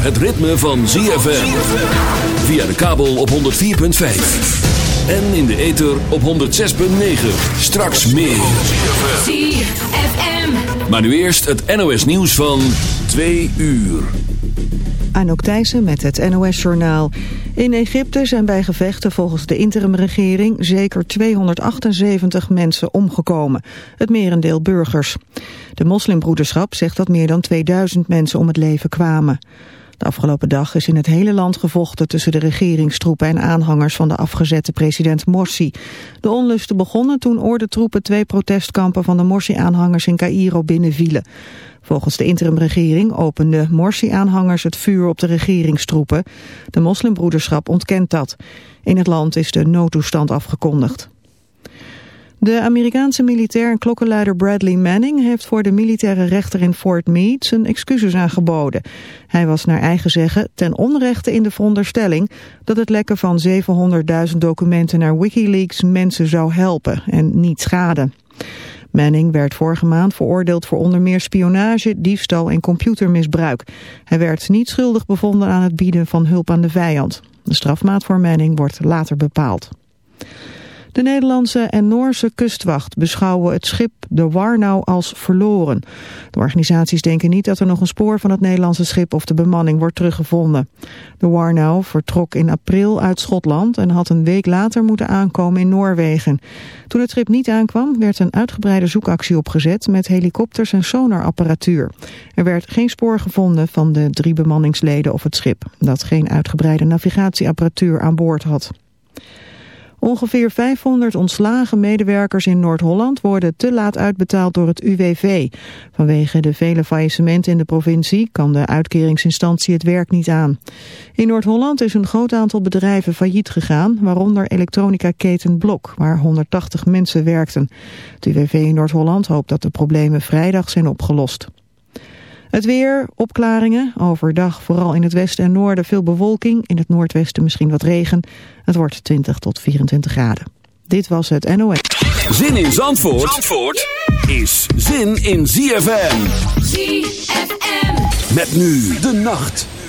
het ritme van ZFM. Via de kabel op 104.5. En in de ether op 106.9. Straks meer. ZFM. Maar nu eerst het NOS nieuws van 2 uur. Anouk Thijssen met het NOS-journaal. In Egypte zijn bij gevechten volgens de interimregering zeker 278 mensen omgekomen. Het merendeel burgers. De moslimbroederschap zegt dat meer dan 2000 mensen om het leven kwamen. De afgelopen dag is in het hele land gevochten tussen de regeringstroepen en aanhangers van de afgezette president Morsi. De onlusten begonnen toen ordentroepen twee protestkampen van de Morsi-aanhangers in Cairo binnenvielen. Volgens de interimregering openden Morsi-aanhangers het vuur op de regeringstroepen. De moslimbroederschap ontkent dat. In het land is de noodtoestand afgekondigd. De Amerikaanse militair en klokkenluider Bradley Manning heeft voor de militaire rechter in Fort Meade zijn excuses aangeboden. Hij was naar eigen zeggen ten onrechte in de veronderstelling dat het lekken van 700.000 documenten naar Wikileaks mensen zou helpen en niet schaden. Manning werd vorige maand veroordeeld voor onder meer spionage, diefstal en computermisbruik. Hij werd niet schuldig bevonden aan het bieden van hulp aan de vijand. De strafmaat voor Manning wordt later bepaald. De Nederlandse en Noorse kustwacht beschouwen het schip de Warnau als verloren. De organisaties denken niet dat er nog een spoor van het Nederlandse schip of de bemanning wordt teruggevonden. De Warnau vertrok in april uit Schotland en had een week later moeten aankomen in Noorwegen. Toen het schip niet aankwam werd een uitgebreide zoekactie opgezet met helikopters en sonarapparatuur. Er werd geen spoor gevonden van de drie bemanningsleden of het schip, dat geen uitgebreide navigatieapparatuur aan boord had. Ongeveer 500 ontslagen medewerkers in Noord-Holland worden te laat uitbetaald door het UWV. Vanwege de vele faillissementen in de provincie kan de uitkeringsinstantie het werk niet aan. In Noord-Holland is een groot aantal bedrijven failliet gegaan, waaronder elektronica-keten Blok, waar 180 mensen werkten. Het UWV in Noord-Holland hoopt dat de problemen vrijdag zijn opgelost. Het weer, opklaringen, overdag vooral in het westen en noorden veel bewolking, in het noordwesten misschien wat regen. Het wordt 20 tot 24 graden. Dit was het NOS. Zin in Zandvoort, Zandvoort is zin in ZFM. ZFM. Met nu de nacht.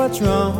What's wrong.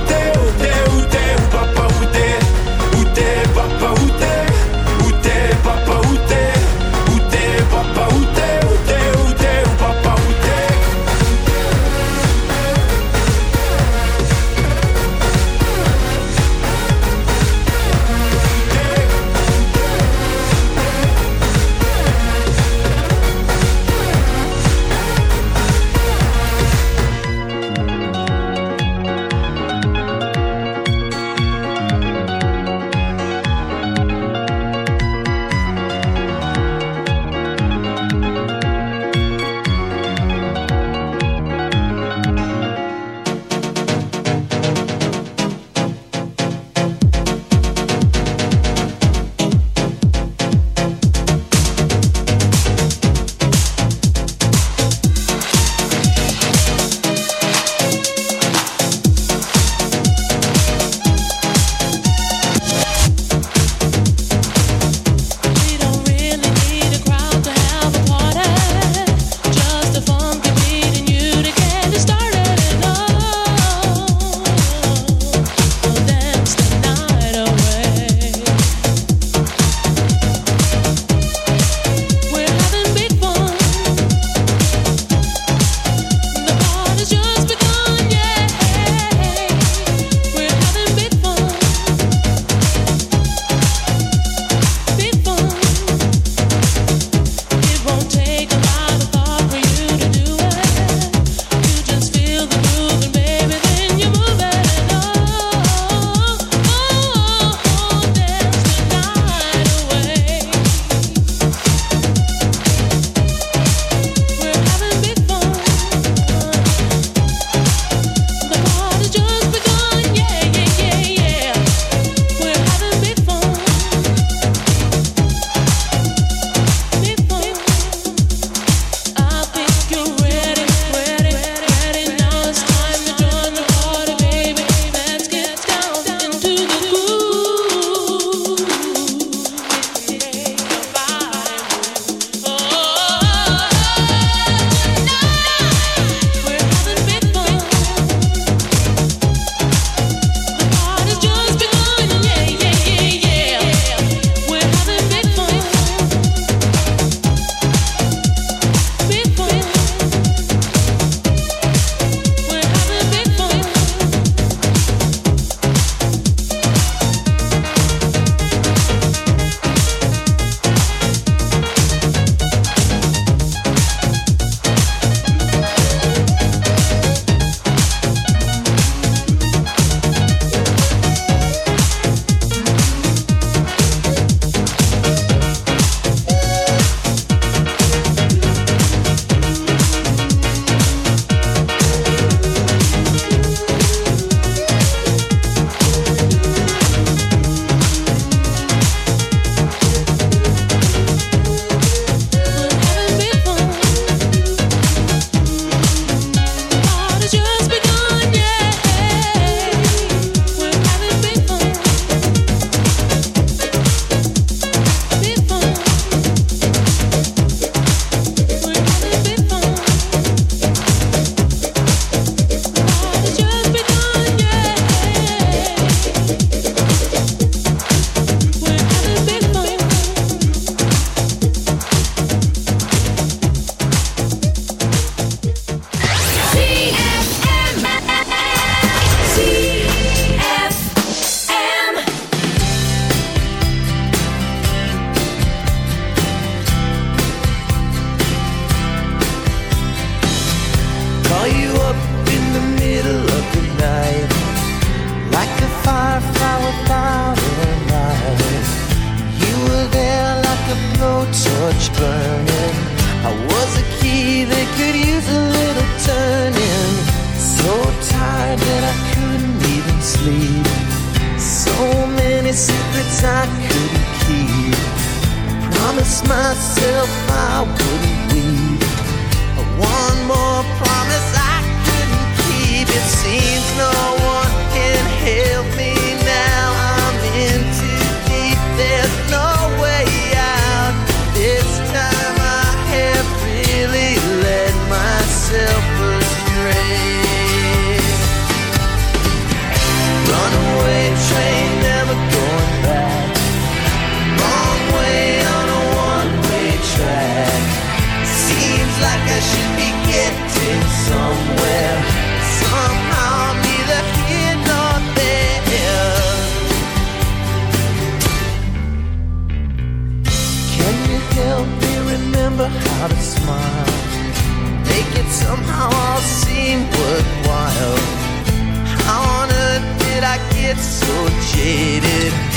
jaded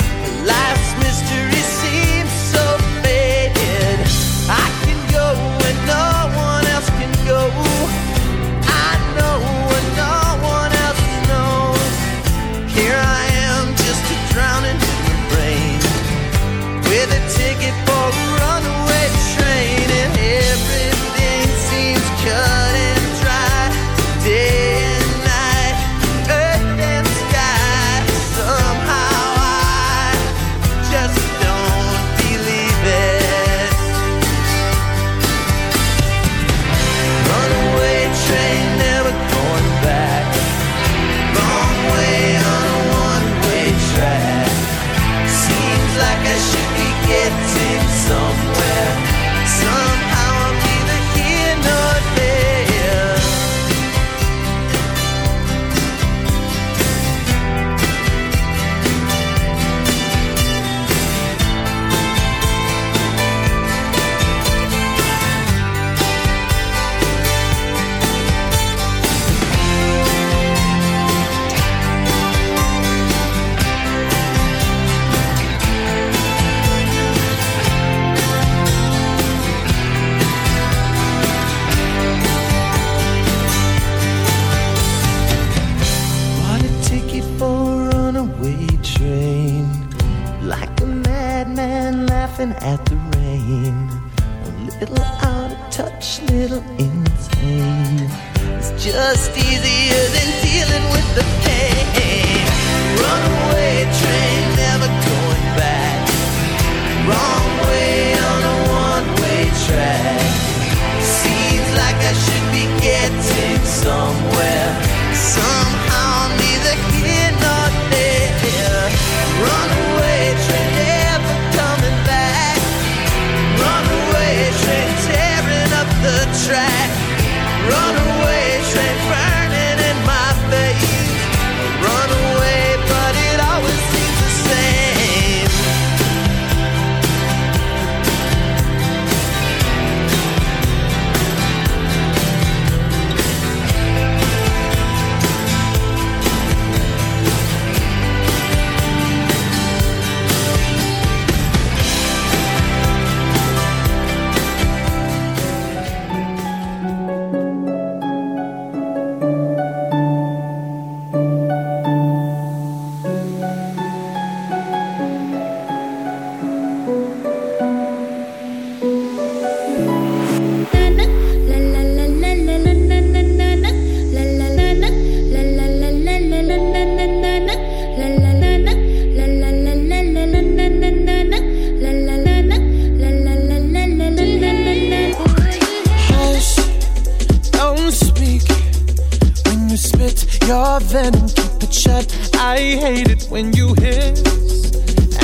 it when you hiss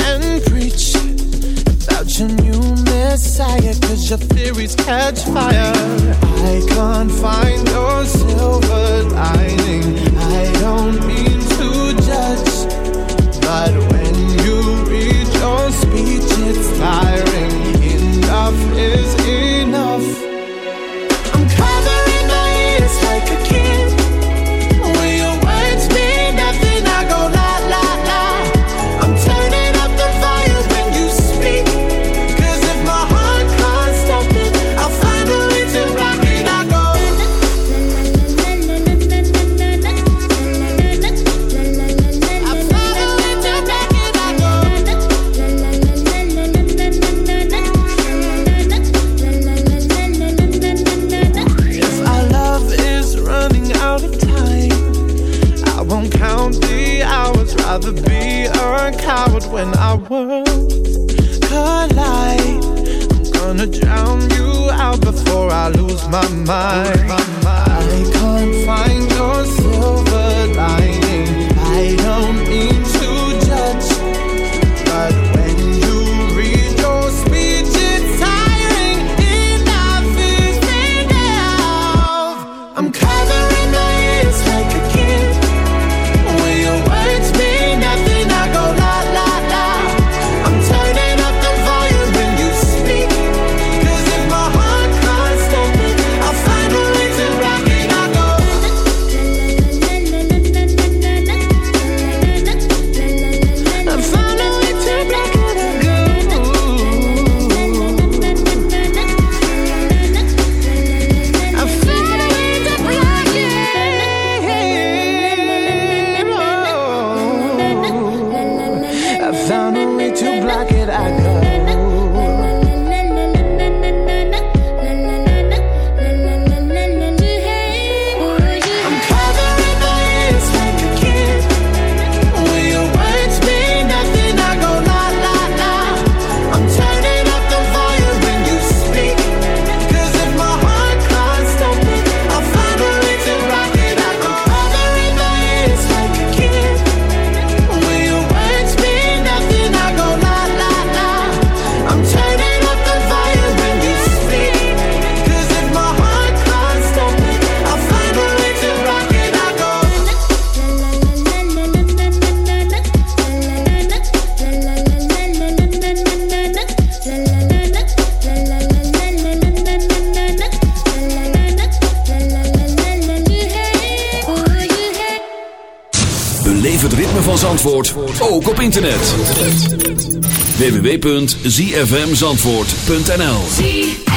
and preach about your new messiah, cause your theories catch www.zfmzandvoort.nl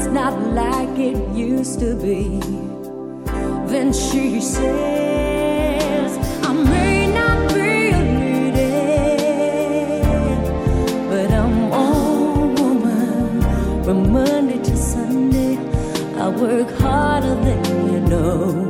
it's not like it used to be. Then she says, I may not be a lady, but I'm all woman from Monday to Sunday. I work harder than you know.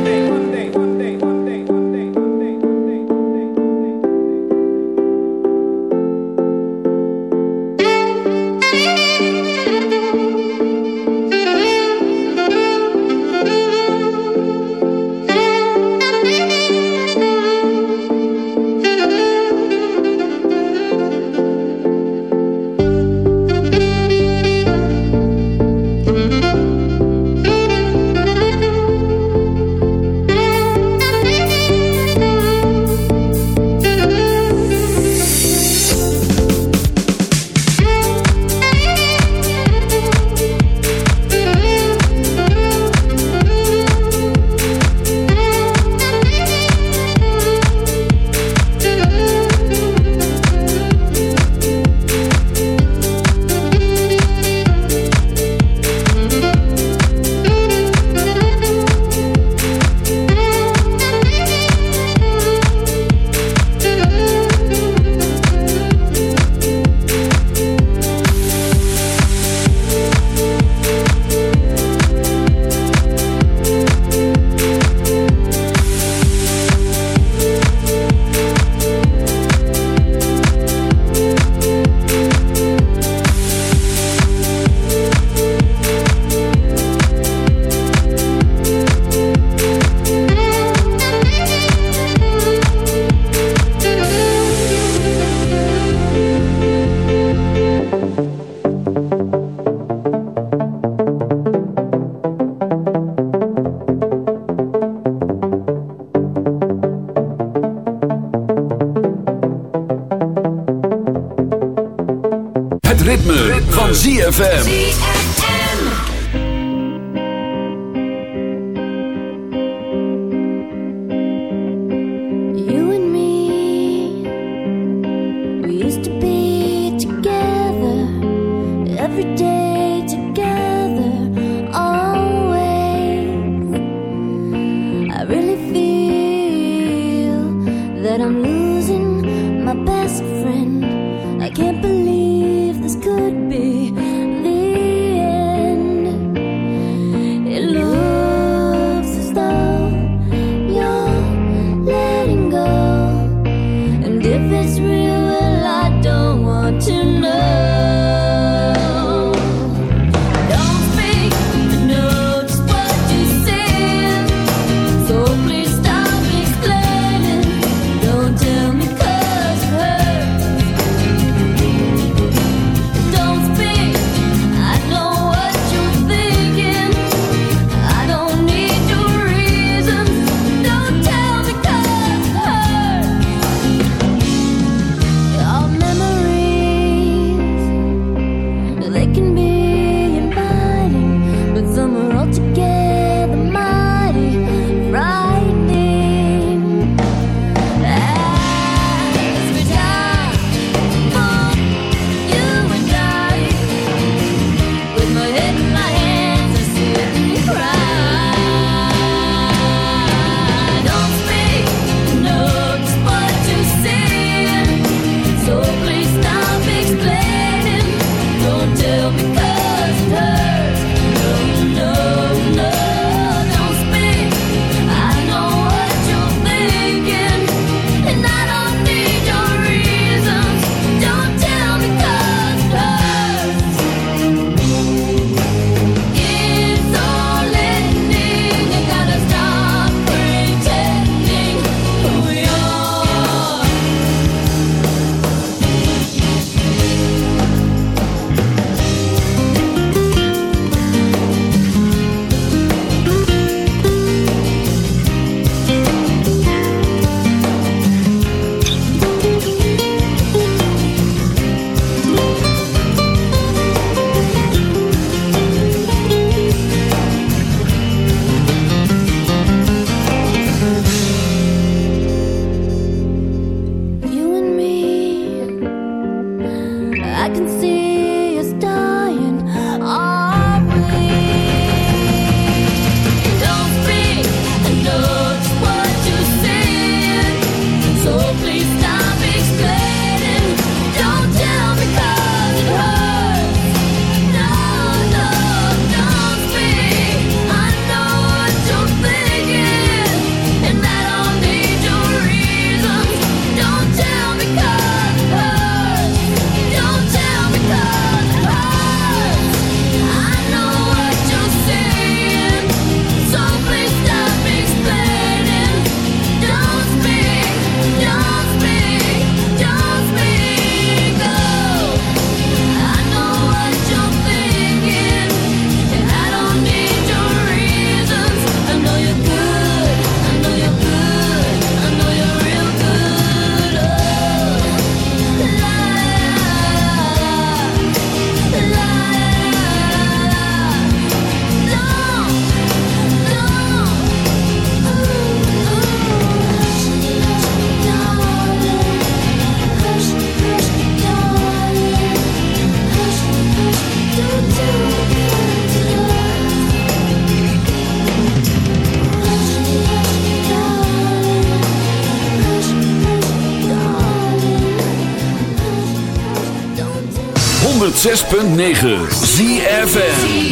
106.9 ZFN